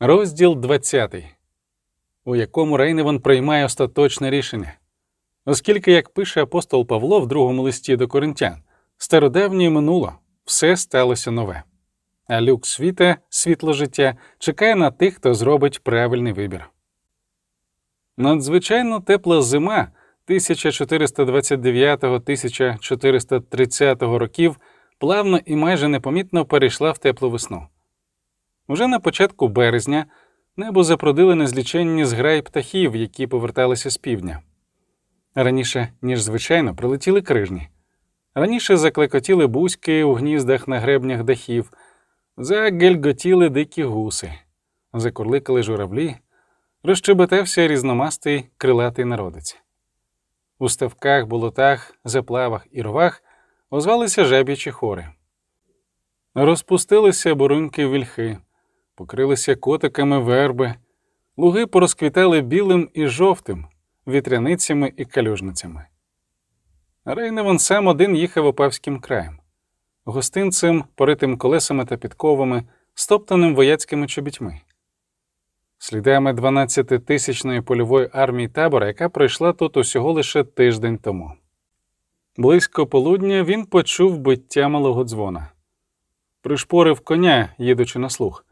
Розділ 20, у якому Рейневан приймає остаточне рішення. Оскільки, як пише апостол Павло в другому листі до коринтян, стародавнє минуло, все сталося нове. А люк світа, світло життя, чекає на тих, хто зробить правильний вибір. Надзвичайно тепла зима 1429-1430 років плавно і майже непомітно перейшла в теплу весну. Уже на початку березня небо запродили незліченні зграї птахів, які поверталися з півдня. Раніше, ніж звичайно, прилетіли крижні. Раніше заклекотіли бузьки у гніздах на гребнях дахів, загельготіли дикі гуси, закурликали журавлі, розчебетався різномастий крилатий народець. У ставках, болотах, заплавах і ровах озвалися жаб'ячі хори. Розпустилися буруньки вільхи, покрилися котиками верби, луги порозквітали білим і жовтим, вітряницями і калюжницями. Рейневан сам один їхав опавським краєм, гостинцем, поритим колесами та підковами, стоптаним вояцькими чобітьми, слідами 12-тисячної польової армії табора, яка пройшла тут усього лише тиждень тому. Близько полудня він почув биття малого дзвона, пришпорив коня, їдучи на слух,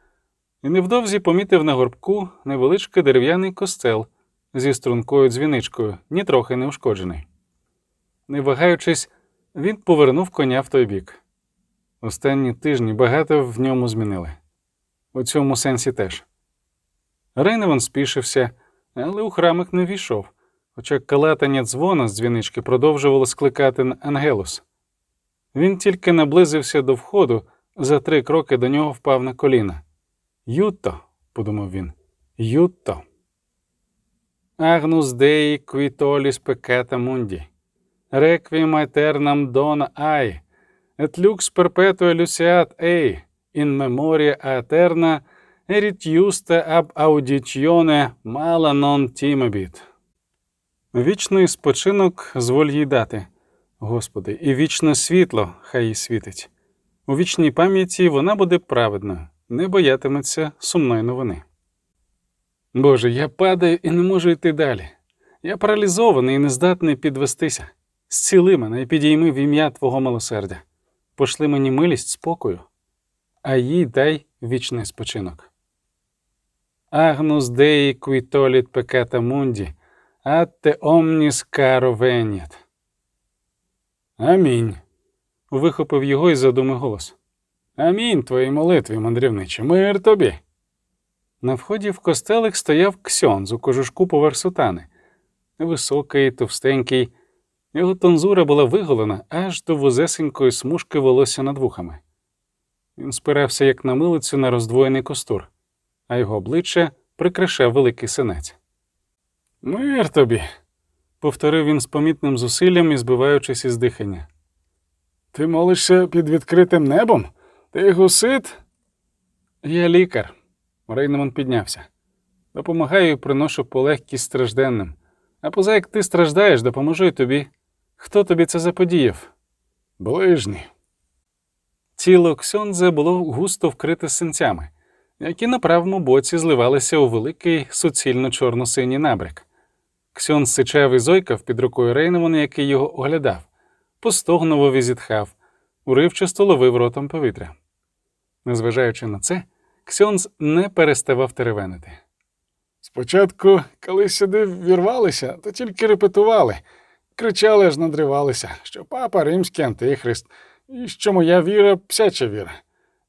і невдовзі помітив на горбку невеличкий дерев'яний костел зі стрункою дзвіничкою, нітрохи не ушкоджений. Не вагаючись, він повернув коня в той бік. Останні тижні багато в ньому змінили. У цьому сенсі теж. Рейневан спішився, але у храмик не війшов, хоча калатання дзвона з дзвінички продовжувало скликати на Ангелус. Він тільки наблизився до входу, за три кроки до нього впав на коліна. Ютто, подумав він, Ютто. Агнус деї квітоліс пекета мунді. Реквієм аетернам дона ай, et lux perpetua luciat ei, in memoria aeterna, erit justa ab audicione mala non timebit. Вічний спочинок зволь їй дати, Господи, і вічне світло хай їй світить. У вічній пам'яті вона буде праведною, не боятиметься сумної новини. Боже, я падаю і не можу йти далі. Я паралізований і нездатний підвестися. Зціли мене і підійми в ім'я Твого милосердя. Пошли мені милість спокою, а їй дай вічний спочинок. Агнус деї квітоліт пекета мунді, атте омніс каро веніт. Амінь. вихопив його із задуми голос. Амінь твоїй молитві, мандрівниче, мир тобі. На вході в костелик стояв ксьонз у кожушку поверх сутани. Високий, товстенький. Його тонзура була виголена аж до вузесенької смужки волосся над вухами. Він спирався, як на милицю, на роздвоєний костур, а його обличчя прикрашав великий синець. Мир тобі, повторив він з помітним зусиллям і збиваючись із дихання. Ти молишся під відкритим небом? Ти гусит? Я лікар. Рейнеман піднявся. Допомагаю і приношу полегкість стражденним. А поза як ти страждаєш, допоможу й тобі. Хто тобі це заподіяв? Ближній. Тіло Ксьонзе було густо вкрите синцями, які на правому боці зливалися у великий суцільно чорно-синій набряк. Ксьон сичав і зойкав під рукою Рейнемана, який його оглядав, постогново візітхав, уривчасто ловив ротом повітря. Незважаючи на це, Ксьонз не переставав теревенити. Спочатку, коли сюди вірвалися, то тільки репетували, кричали аж надривалися, що папа римський антихрист, і що моя віра псяча віра.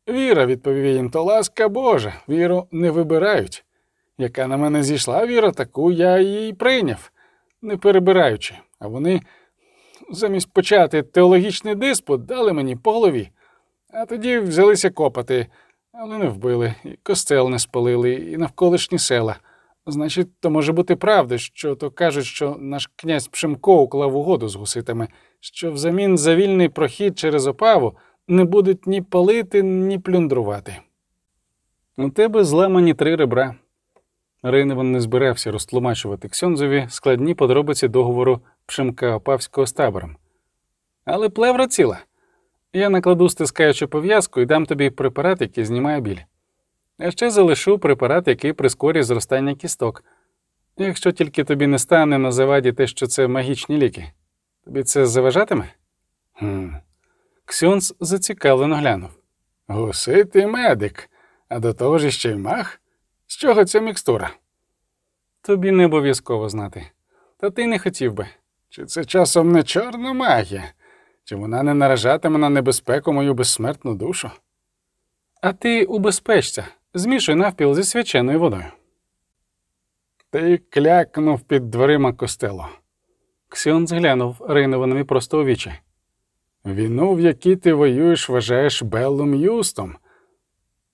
Віра, відповів їм, то ласка Божа, віру не вибирають. Яка на мене зійшла віра, таку я її прийняв, не перебираючи, а вони замість почати теологічний диспут дали мені по голові, а тоді взялися копати, але не вбили, і костел не спалили, і навколишні села. Значить, то може бути правда, що то кажуть, що наш князь Пшемко уклав угоду з гуситами, що взамін за вільний прохід через опаву не будуть ні палити, ні плюндрувати. У тебе зламані три ребра. Рейневан не збирався розтлумачувати Ксьонзові складні подробиці договору Пшемка Опавського з табором. Але плевра ціла. Я накладу стискаючу пов'язку і дам тобі препарат, який знімає біль. А ще залишу препарат, який прискорює зростання кісток. Якщо тільки тобі не стане на заваді те, що це магічні ліки. Тобі це заважатиме? Хм. Ксьонс зацікавлено глянув. Гуситий медик, а до того ж ще й мах? З чого ця мікстура? Тобі не обов'язково знати. Та ти не хотів би. Чи це часом не чорна магія? Чи вона не наражатиме на небезпеку мою безсмертну душу? А ти убезпечся, змішуй навпіл зі свяченою водою. Ти клякнув під дверима костелу. Ксіон зглянув Рейнованові просто у вічі. Війну, в якій ти воюєш, вважаєш Беллом Юстом.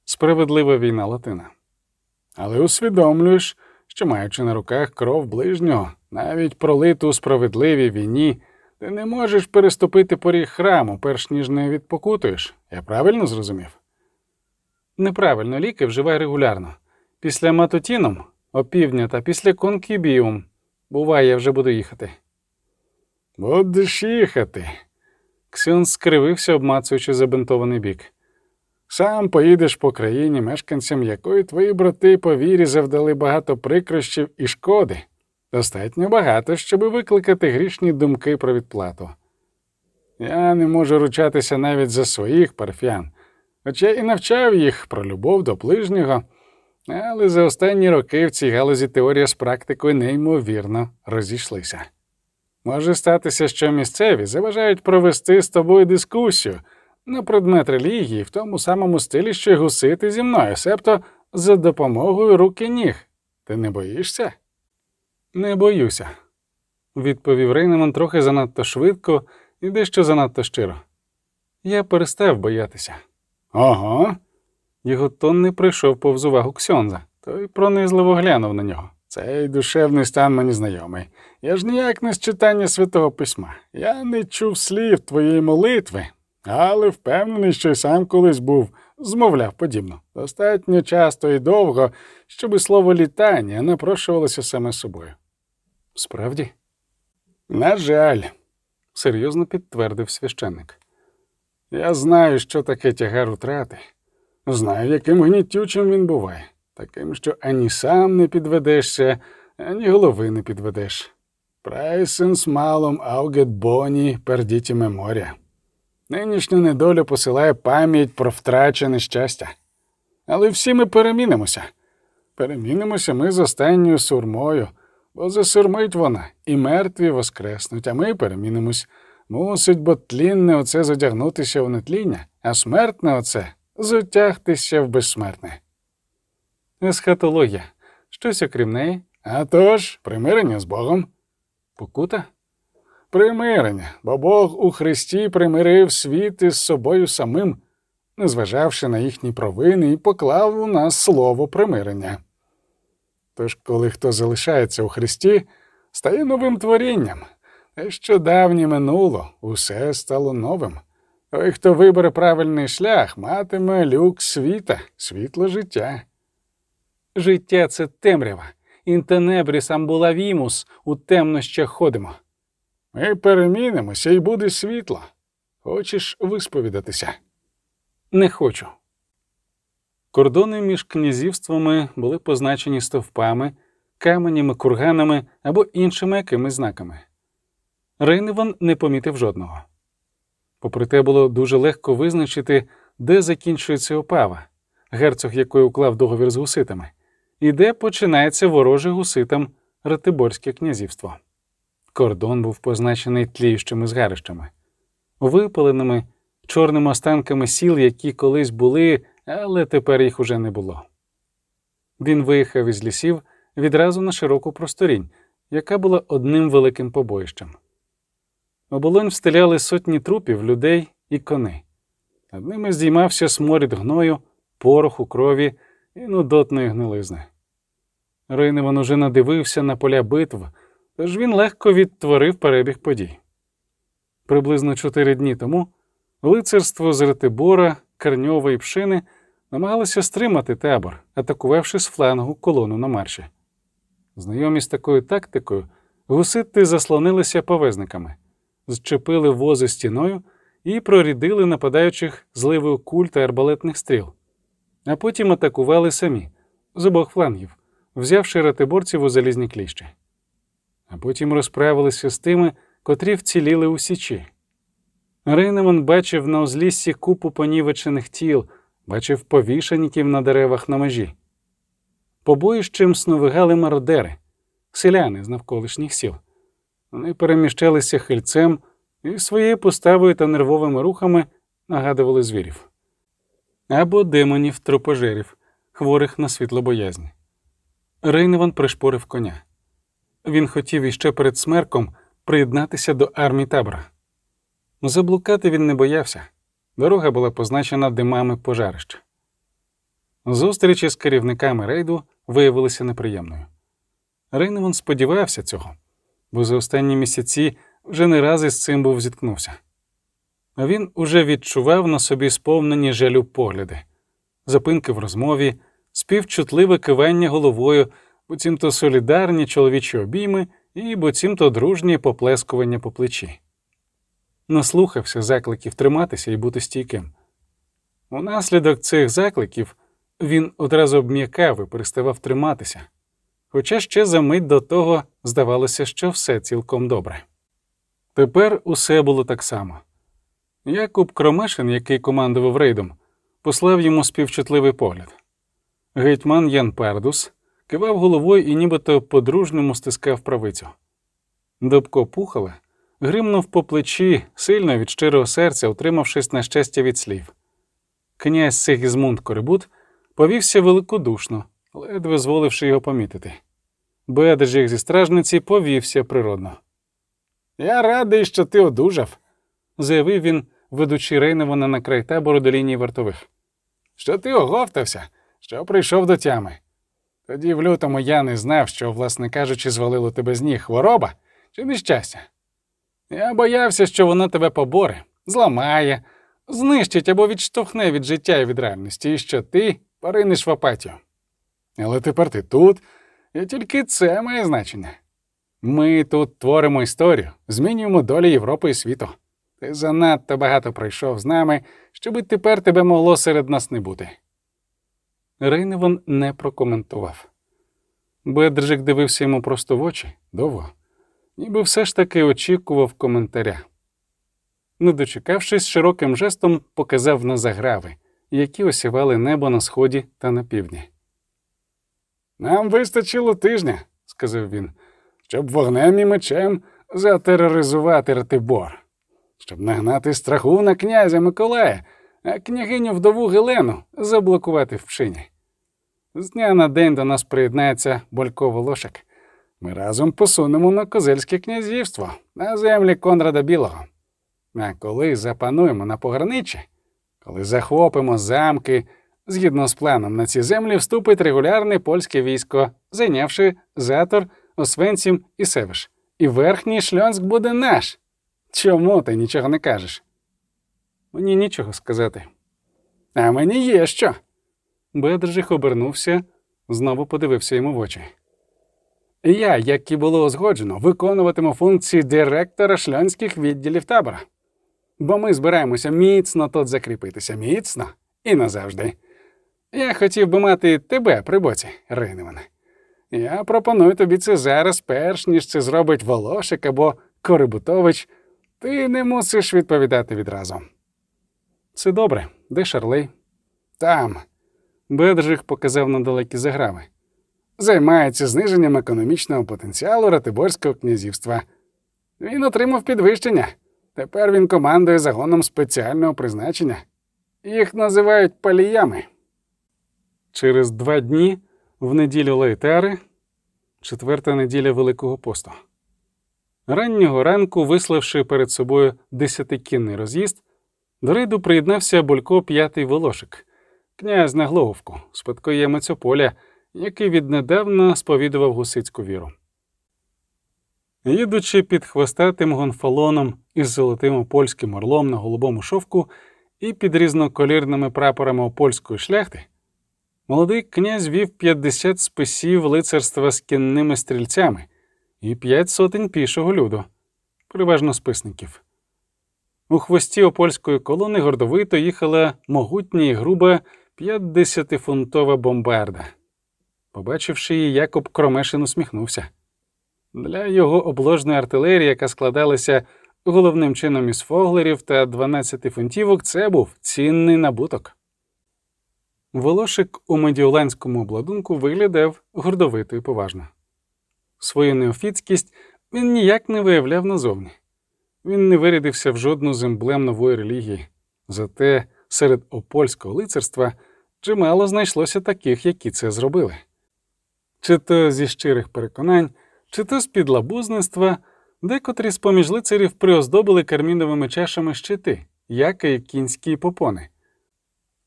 Справедлива війна Латина. Але усвідомлюєш, що, маючи на руках кров ближнього, навіть пролиту у справедливій війні, ти не можеш переступити поріг храму, перш ніж не відпокутуєш. Я правильно зрозумів? Неправильно ліки вживай регулярно. Після матутіном, опівдня та після конкібіум. Буває, я вже буду їхати. Будеш їхати. Ксьон скривився, обмацуючи забинтований бік. Сам поїдеш по країні, мешканцям якої твої брати по вірі завдали багато прикрощів і шкоди. Достатньо багато, щоби викликати грішні думки про відплату. Я не можу ручатися навіть за своїх парфян, хоча і навчав їх про любов до ближнього, але за останні роки в цій галузі теорія з практикою неймовірно розійшлися. Може статися, що місцеві заважають провести з тобою дискусію на предмет релігії в тому самому стилі, що й гусити зі мною, себто за допомогою руки ніг. Ти не боїшся? Не боюся, відповів Рейнеман трохи занадто швидко і дещо занадто щиро. Я перестав боятися. Ого. Його тон не прийшов повз увагу Ксьонза, той пронизливо глянув на нього. Цей душевний стан мені знайомий. Я ж ніяк не з читання святого письма. Я не чув слів твоєї молитви, але впевнений, що й сам колись був, змовляв подібно. Достатньо часто і довго, щоби слово літання напрошувалося саме собою. Справді? На жаль, серйозно підтвердив священник. Я знаю, що таке тягар утрати. Знаю, яким гнітючим він буває, таким, що ані сам не підведешся, ані голови не підведеш. Прайсенс малом аугет боні пердіті меморія. Нинішня недоля посилає пам'ять про втрачене щастя. Але всі ми перемінимося. Перемінимося ми з останньою сурмою, бо засурмить вона, і мертві воскреснуть, а ми перемінимось. Мусить бо тлінне оце задягнутися в нетління, а смертне оце затягтися в безсмертне. Есхатологія. Щось окрім неї. А тож, примирення з Богом. Покута? Примирення, бо Бог у Христі примирив світ із собою самим, незважавши на їхні провини, і поклав у нас слово примирення. Тож, коли хто залишається у Христі, стає новим творінням. Що давнє минуло, усе стало новим. Той, хто вибере правильний шлях, матиме люк світа, світло життя. Життя це темрява. Інтенебріс амбулавімус у темнощах ходимо. Ми перемінимося і буде світло. Хочеш висповідатися? Не хочу. Кордони між князівствами були позначені стовпами, каменями, курганами або іншими якимись знаками. Рейневан не помітив жодного. Попри те, було дуже легко визначити, де закінчується опава, герцог якої уклав договір з гуситами, і де починається вороже гуситам Ратиборське князівство. Кордон був позначений тліючими згарищами, випаленими чорними останками сіл, які колись були, але тепер їх уже не було. Він виїхав із лісів відразу на широку просторінь, яка була одним великим побоїщем. Оболонь встеляли сотні трупів, людей і коней. Над ними здіймався сморід гною, пороху, крові і нудотної гнилизни. Рейневан уже надивився на поля битв, тож він легко відтворив перебіг подій. Приблизно чотири дні тому лицарство з Ретибора, Карньова і Пшини намагалося стримати табор, атакувавши з флангу колону на марші. Знайомі з такою тактикою, гусити заслонилися повезниками зчепили вози стіною і прорідили нападаючих зливою куль та арбалетних стріл. а потім атакували самі з обох флангів, взявши ратиборців у залізні кліщі. А потім розправилися з тими, котрі вціліли у січі. Рейневан бачив на узліссі купу понівечених тіл, бачив повішаніків на деревах на межі. Побоїщем сновигали мародери, селяни з навколишніх сіл. Вони переміщалися хильцем і своєю поставою та нервовими рухами нагадували звірів або демонів тропожерів, хворих на світлобоязнь. Рейневан пришпорив коня. Він хотів іще перед смерком приєднатися до армії табора. Заблукати він не боявся. Дорога була позначена димами пожарища. Зустрічі з керівниками рейду виявилися неприємною. Рейневан сподівався цього, бо за останні місяці вже не раз із цим був зіткнувся. Він уже відчував на собі сповнені жалю погляди, запинки в розмові, співчутливе кивання головою, буцімто солідарні чоловічі обійми і буцімто дружні поплескування по плечі. Наслухався закликів триматися і бути стійким. Унаслідок цих закликів він одразу обм'якав і переставав триматися, хоча ще за мить до того здавалося, що все цілком добре. Тепер усе було так само. Якуб Кромешин, який командував рейдом, послав йому співчутливий погляд. Гетьман Ян Пердус кивав головою і нібито по-дружньому стискав правицю. Добко Пухала гримнув по плечі, сильно від щирого серця, утримавшись на щастя від слів. Князь Сигізмунд Корибут повівся великодушно, ледве зволивши його помітити. Бедежик зі стражниці повівся природно. Я радий, що ти одужав, заявив він, ведучи Рейневана на край табору до лінії вартових. Що ти оговтався, що прийшов до тями. Тоді в лютому я не знав, що, власне кажучи, звалило тебе з ніг хвороба чи нещастя. Я боявся, що воно тебе поборе, зламає, знищить або відштовхне від життя і від реальності, і що ти поринеш в апатію. Але тепер ти тут, і тільки це має значення. Ми тут творимо історію, змінюємо долі Європи і світу. Ти занадто багато пройшов з нами, щоби тепер тебе могло серед нас не бути. Рейневан не прокоментував. Бедржик дивився йому просто в очі довго, ніби все ж таки очікував коментаря. Не дочекавшись, широким жестом показав на заграви, які осівали небо на сході та на півдні. Нам вистачило тижня, сказав він, щоб вогнем і мечем затероризувати Ратибор, щоб нагнати страху на князя Миколая, а княгиню вдову Гелену заблокувати в пшині. З дня на день до нас приєднається Болько Волошик. Ми разом посунемо на Козельське князівство, на землі Конрада Білого. А коли запануємо на пограниччі, коли захопимо замки, згідно з планом на ці землі вступить регулярне польське військо, зайнявши Затор, Освенцім і Севиш. І верхній шльонськ буде наш. Чому ти нічого не кажеш? Мені нічого сказати. А мені є що. Бедржих обернувся, знову подивився йому в очі. Я, як і було узгоджено, виконуватиму функції директора шльонських відділів табора. Бо ми збираємося міцно тут закріпитися, міцно і назавжди. Я хотів би мати тебе при боці, Рейневане. Я пропоную тобі це зараз, перш ніж це зробить Волошик або Корибутович. Ти не мусиш відповідати відразу. Це добре, де Шарлей? Там. Бедржих показав на далекі заграви. Займається зниженням економічного потенціалу Ратиборського князівства. Він отримав підвищення. Тепер він командує загоном спеціального призначення. Їх називають паліями. Через два дні в неділю Лейтери, четверта неділя Великого посту. Раннього ранку, виславши перед собою десятикінний роз'їзд, до рейду приєднався Болько п'ятий волошик, князь на Глоговку, спадкоємець Ополя, який віднедавна сповідував гусицьку віру. Їдучи під хвостатим гонфалоном із золотим опольським орлом на голубому шовку і під різноколірними прапорами опольської шляхти, молодий князь вів 50 списів лицарства з кінними стрільцями і п'ять сотень пішого люду, переважно списників. У хвості опольської колони гордовито їхала могутня і груба п'ятдесятифунтова бомбарда. Побачивши її, Якоб Кромешин усміхнувся. Для його обложної артилерії, яка складалася головним чином із фоглерів та 12 фунтівок, це був цінний набуток. Волошик у медіоланському обладунку виглядав гордовито і поважно. Свою неофіцькість він ніяк не виявляв назовні. Він не вирядився в жодну з емблем нової релігії, зате серед опольського лицарства чимало знайшлося таких, які це зробили. Чи то зі щирих переконань, чи то з підлабузництва, декотрі з поміж лицарів приоздобили карміновими чашами щити, як і кінські попони.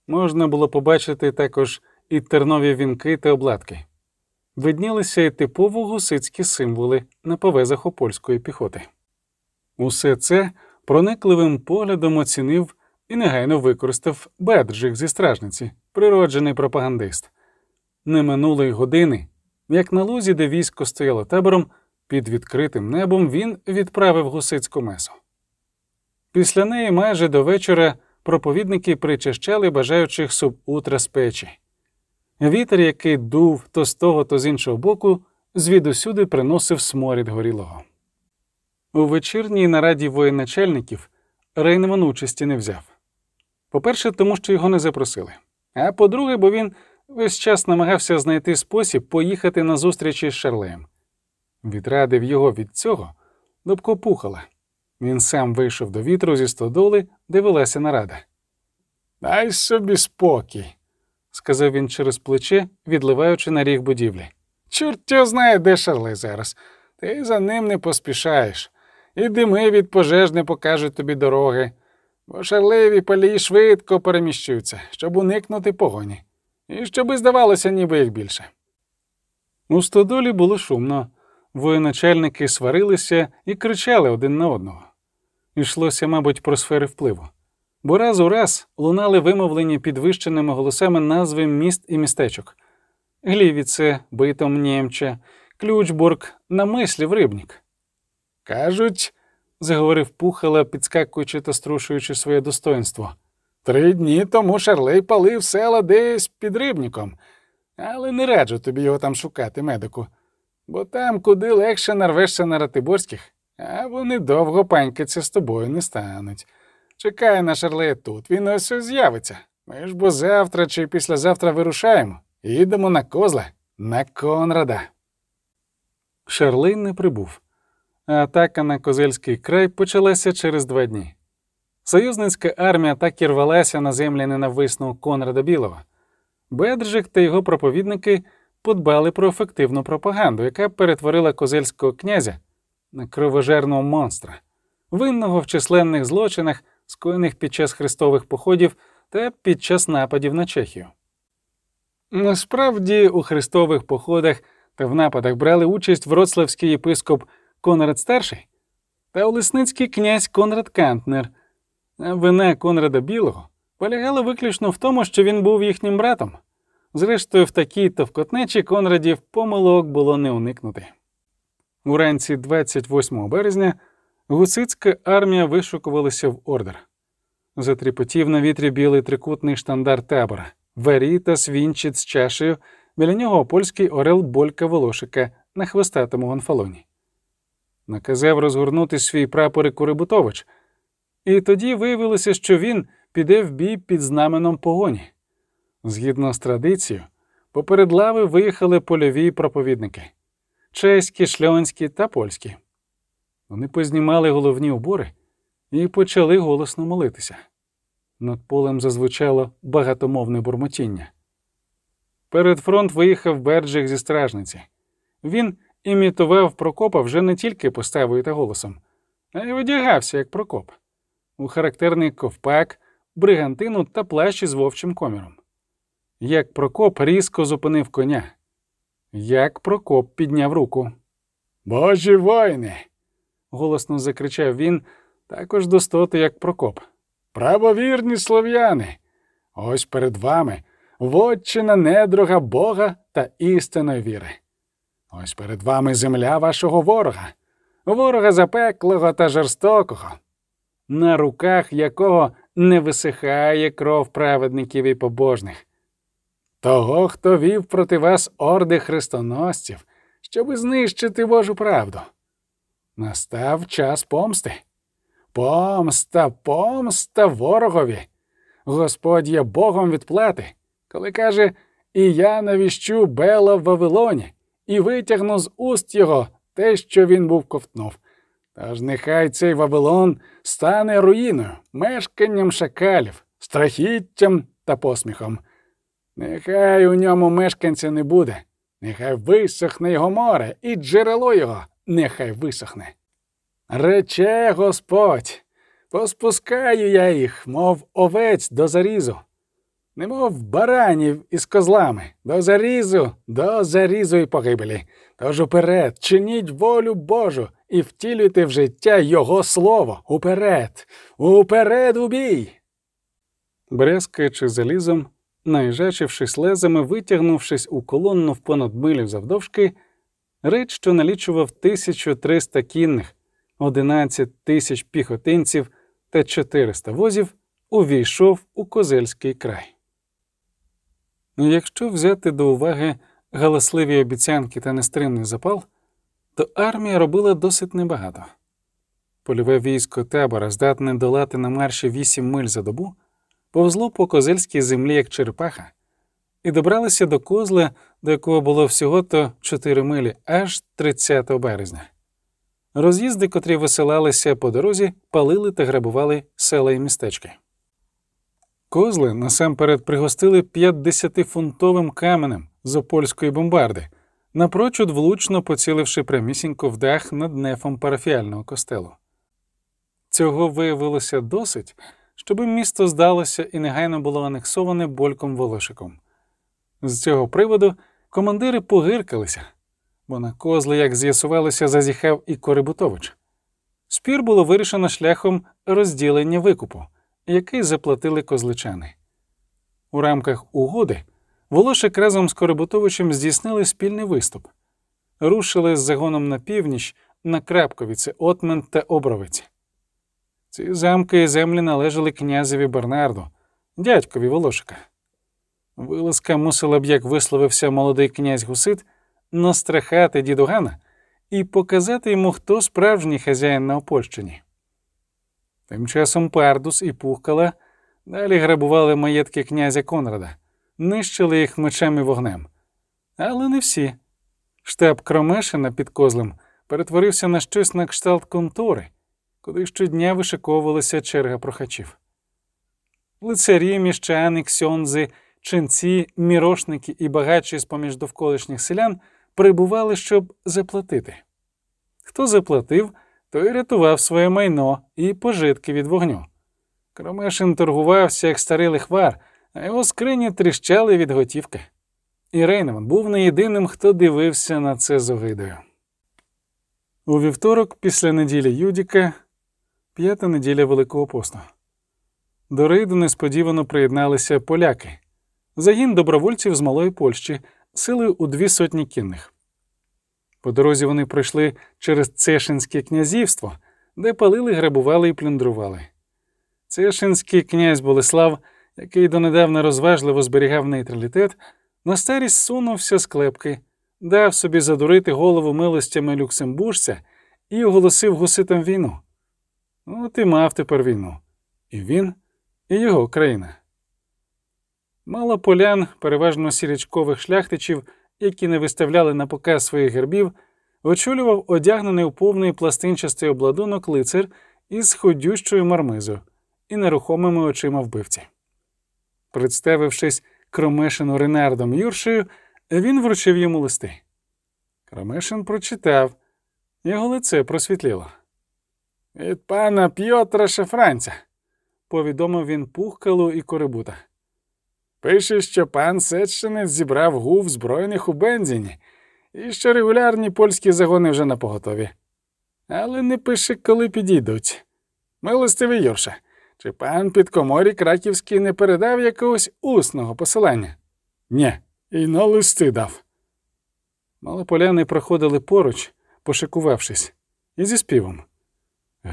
Можна було побачити також і тернові вінки та обладки. Виднілися і типово гусицькі символи на повезах опольської піхоти. Усе це проникливим поглядом оцінив і негайно використав Бедржик зі стражниці, природжений пропагандист. Не минулої години, як на лузі, де військо стояло табором, під відкритим небом він відправив гусицьку месу. Після неї майже до вечора проповідники причащали бажаючих субутра з печі. Вітер, який дув то з того, то з іншого боку, звідусюди приносив сморід горілого. У вечірній нараді воєначальників Рейнман участі не взяв. По-перше, тому що його не запросили. А по-друге, бо він весь час намагався знайти спосіб поїхати на зустрічі з Шарлеєм. Відрадив його від цього Добко пухала. Він сам вийшов до вітру зі стодоли, де велася нарада. Дай собі спокій, сказав він через плече, відливаючи на ріг будівлі. Чорт його знає, де Шарлей зараз. Ти за ним не поспішаєш. І дими від пожеж не покажуть тобі дороги, бо шарливі палії швидко переміщуються, щоб уникнути погоні, і щоби здавалося, ніби їх більше. У стодолі було шумно. Воєначальники сварилися і кричали один на одного. Йшлося, мабуть, про сфери впливу, бо раз у раз лунали вимовлені підвищеними голосами назви міст і містечок Глівіце, Битом Нємча, Ключбург, Намислів, Рибнік. Кажуть, заговорив Пухала, підскакуючи та струшуючи своє достоинство. Три дні тому Шарлей палив села десь під рибніком, але не раджу тобі його там шукати, медику, бо там куди легше нарвешся на Ратиборських, а вони довго панькаться з тобою не стануть. Чекай на Шарлея тут, він ось ось з'явиться. Ми ж бо завтра чи післязавтра вирушаємо. Їдемо на козла, на Конрада. Шарлей не прибув. Атака на Козельський край почалася через два дні. Союзницька армія так і рвалася на землі ненависного Конрада Білого. Бедржик та його проповідники подбали про ефективну пропаганду, яка перетворила козельського князя на кровожерного монстра, винного в численних злочинах, скоєних під час хрестових походів та під час нападів на Чехію. Насправді у хрестових походах та в нападах брали участь вроцлавський єпископ Конрад Старший та Олесницький князь Конрад Кантнер. Вина Конрада Білого полягала виключно в тому, що він був їхнім братом. Зрештою, в такій товкотнечі Конрадів помилок було не уникнути. Уранці 28 березня гусицька армія вишукувалася в ордер. Затріпотів на вітрі білий трикутний штандар табора, Верітас Вінчит з чашею, біля нього польський орел Болька Волошика на хвостатому гонфалоні. Наказав розгорнути свій прапор і Курибутович, і тоді виявилося, що він піде в бій під знаменом погоні. Згідно з традицією, поперед лави виїхали польові проповідники чеські, шльонські та польські. Вони познімали головні убори і почали голосно молитися. Над полем зазвучало багатомовне бурмотіння. Перед фронт виїхав Берджик зі стражниці. Він імітував Прокопа вже не тільки поставою та голосом, а й одягався як Прокоп, у характерний ковпак, бригантину та плащ із вовчим коміром. Як Прокоп різко зупинив коня, як Прокоп підняв руку. Божі воїни! голосно закричав він, також достоти, як Прокоп. Правовірні слов'яни! Ось перед вами вотчина недруга Бога та істинної віри. Ось перед вами земля вашого ворога, ворога запеклого та жорстокого, на руках якого не висихає кров праведників і побожних, того, хто вів проти вас орди хрестоносців, щоби знищити Божу правду. Настав час помсти. Помста, помста ворогові. Господь є Богом відплати, коли каже, і я навіщу Бела в Вавилоні і витягну з уст його те, що він був ковтнув. Тож нехай цей Вавилон стане руїною, мешканням шакалів, страхіттям та посміхом. Нехай у ньому мешканця не буде, нехай висохне його море, і джерело його нехай висохне. Рече Господь, поспускаю я їх, мов овець до зарізу, немов баранів із козлами, до зарізу, до зарізу і погибелі. Тож уперед, чиніть волю Божу і втілюйте в життя Його слово. Уперед, уперед у бій. Брязкаючи залізом, наїжачившись лезами, витягнувшись у колонну в понад милю завдовжки, реч, що налічував 1300 кінних, 11 тисяч піхотинців та 400 возів, увійшов у козельський край. Якщо взяти до уваги галасливі обіцянки та нестримний запал, то армія робила досить небагато. Польове військо табора, здатне долати на марші 8 миль за добу, повзло по козельській землі як черепаха, і добралися до козла, до якого було всього то 4 милі, аж 30 березня. Роз'їзди, котрі висилалися по дорозі, палили та грабували села і містечки. Козли насамперед пригостили 50-фунтовим каменем з опольської бомбарди, напрочуд влучно поціливши прямісінько в дах над нефом парафіального костелу. Цього виявилося досить, щоби місто здалося і негайно було анексоване больком Волошиком. З цього приводу командири погиркалися, бо на козли, як з'ясувалося, зазіхав і Корибутович. Спір було вирішено шляхом розділення викупу, який заплатили козличани. У рамках угоди Волошик разом з Корибутовичем здійснили спільний виступ, рушили з загоном на північ на Крапковіці, Отмен та Обровиці. Ці замки і землі належали князеві Бернарду, дядькові Волошика. Вилазка мусила б, як висловився молодий князь Гусит, настрахати дідугана і показати йому, хто справжній хазяїн на Опольщині. Тим часом Пардус і Пухкала далі грабували маєтки князя Конрада, нищили їх мечем і вогнем. Але не всі. Штаб Кромешина під козлем перетворився на щось на кшталт контори, куди щодня вишиковувалася черга прохачів. Лицарі, міщани, ксьонзи, ченці, мірошники і багатші з поміж довколишніх селян прибували, щоб заплатити. Хто заплатив, той рятував своє майно і пожитки від вогню. Кромешин торгувався, як старий лихвар, а його скрині тріщали від готівки. І Рейнеман був не єдиним, хто дивився на це з огидою. У вівторок, після неділі Юдіка, п'ята неділя Великого посту. До рейду несподівано приєдналися поляки, загін добровольців з Малої Польщі, силою у дві сотні кінних. По дорозі вони пройшли через Цешинське князівство, де палили, грабували і плюндрували. Цешинський князь Болеслав, який донедавна розважливо зберігав нейтралітет, на старість сунувся з клепки, дав собі задурити голову милостями люксембуржця і оголосив гуситам війну. От і мав тепер війну. І він, і його країна. Мало полян, переважно сірячкових шляхтичів, які не виставляли на показ своїх гербів, очолював одягнений у повний пластинчастий обладунок лицар із ходющою мармизою і нерухомими очима вбивці. Представившись Кромешину Ренардом Юршею, він вручив йому листи. Кромешин прочитав, його лице просвітліло. Від пана П'єтра Шефранця, повідомив він пухкалу і корибута. Пише, що пан Сеччинець зібрав гув збройних у Бензіні і що регулярні польські загони вже на поготові. Але не пише, коли підійдуть. Милостивий Юрша, чи пан Підкоморі Краківський не передав якогось усного посилання? Ні, і на листи дав. Малополяни проходили поруч, пошикувавшись, і зі співом.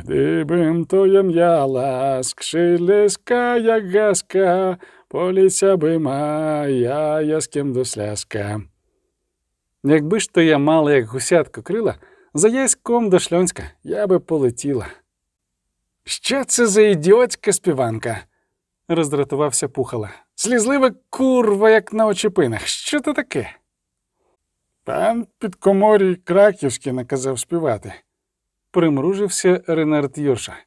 Gdybym to jem jala, skrzydleska jak gaska, Поліця би моя, я з ким до сляска. Якби ж то я мала, як гусятко крила, за яськом до шльонська я би полетіла. Що це за ідіотська співанка? роздратувався пухала. Слізлива курва, як на очепинах. Що це таке? Пан підкоморій Краківський наказав співати, примружився Ренард Юрша.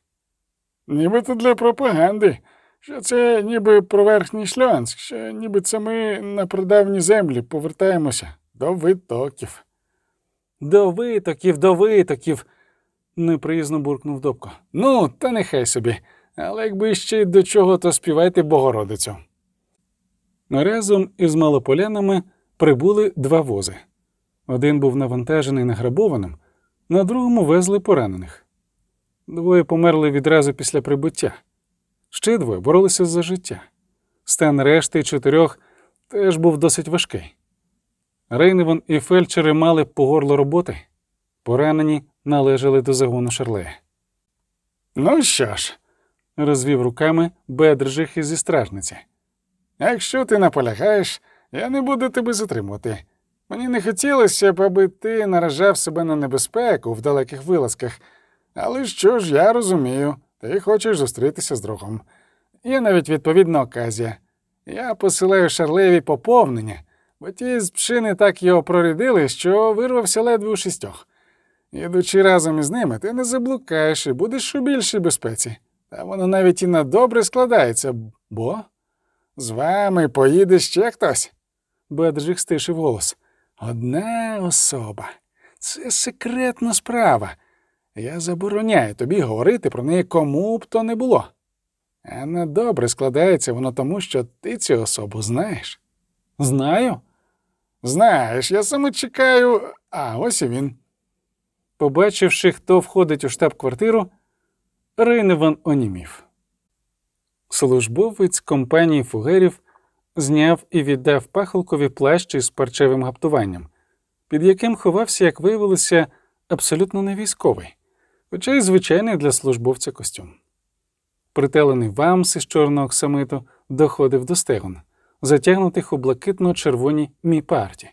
Нібито для пропаганди, що це ніби про верхній шльонськ, що ніби це ми на прадавні землі повертаємося до витоків. До витоків, до витоків, неприязно буркнув Добко. Ну, та нехай собі, але якби ще й до чого, то співайте Богородицю. Разом із малополянами прибули два вози. Один був навантажений награбованим, на другому везли поранених. Двоє померли відразу після прибуття. Ще двоє боролися за життя. Стан решти чотирьох теж був досить важкий. Рейневан і фельдшери мали по горло роботи, поранені належали до загону Шарлея. Ну що ж, розвів руками Бедржих зі стражниці. Якщо ти наполягаєш, я не буду тебе затримувати. Мені не хотілося б, аби ти наражав себе на небезпеку в далеких вилазках. Але що ж, я розумію, ти хочеш зустрітися з другом. Є навіть відповідна оказія. Я посилаю Шарлеві поповнення, бо ті з пшини так його прорядили, що вирвався ледве у шістьох. Ідучи разом із ними, ти не заблукаєш і будеш у більшій безпеці. Та воно навіть і на добре складається, бо з вами поїде ще хтось. Бедржик стишив голос. Одна особа. Це секретна справа. Я забороняю тобі говорити про неї кому б то не було. А на добре складається воно тому, що ти цю особу знаєш. Знаю. Знаєш, я саме чекаю, а ось і він. Побачивши, хто входить у штаб-квартиру, Рейневан онімів. Службовець компанії фугерів зняв і віддав пахолкові плащ із парчевим гаптуванням, під яким ховався, як виявилося, абсолютно не військовий, хоча й звичайний для службовця костюм. Прителений вамс із чорного оксамиту доходив до стегон, затягнутих у блакитно-червоні міпарті,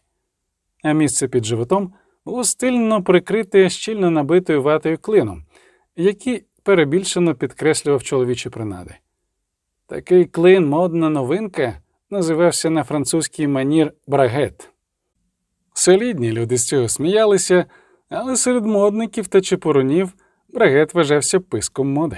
а місце під животом було стильно прикрите щільно набитою ватою клином, який перебільшено підкреслював чоловічі принади. Такий клин, модна новинка, називався на французький манір брагет. Солідні люди з цього сміялися, але серед модників та чепурунів брагет вважався писком моди.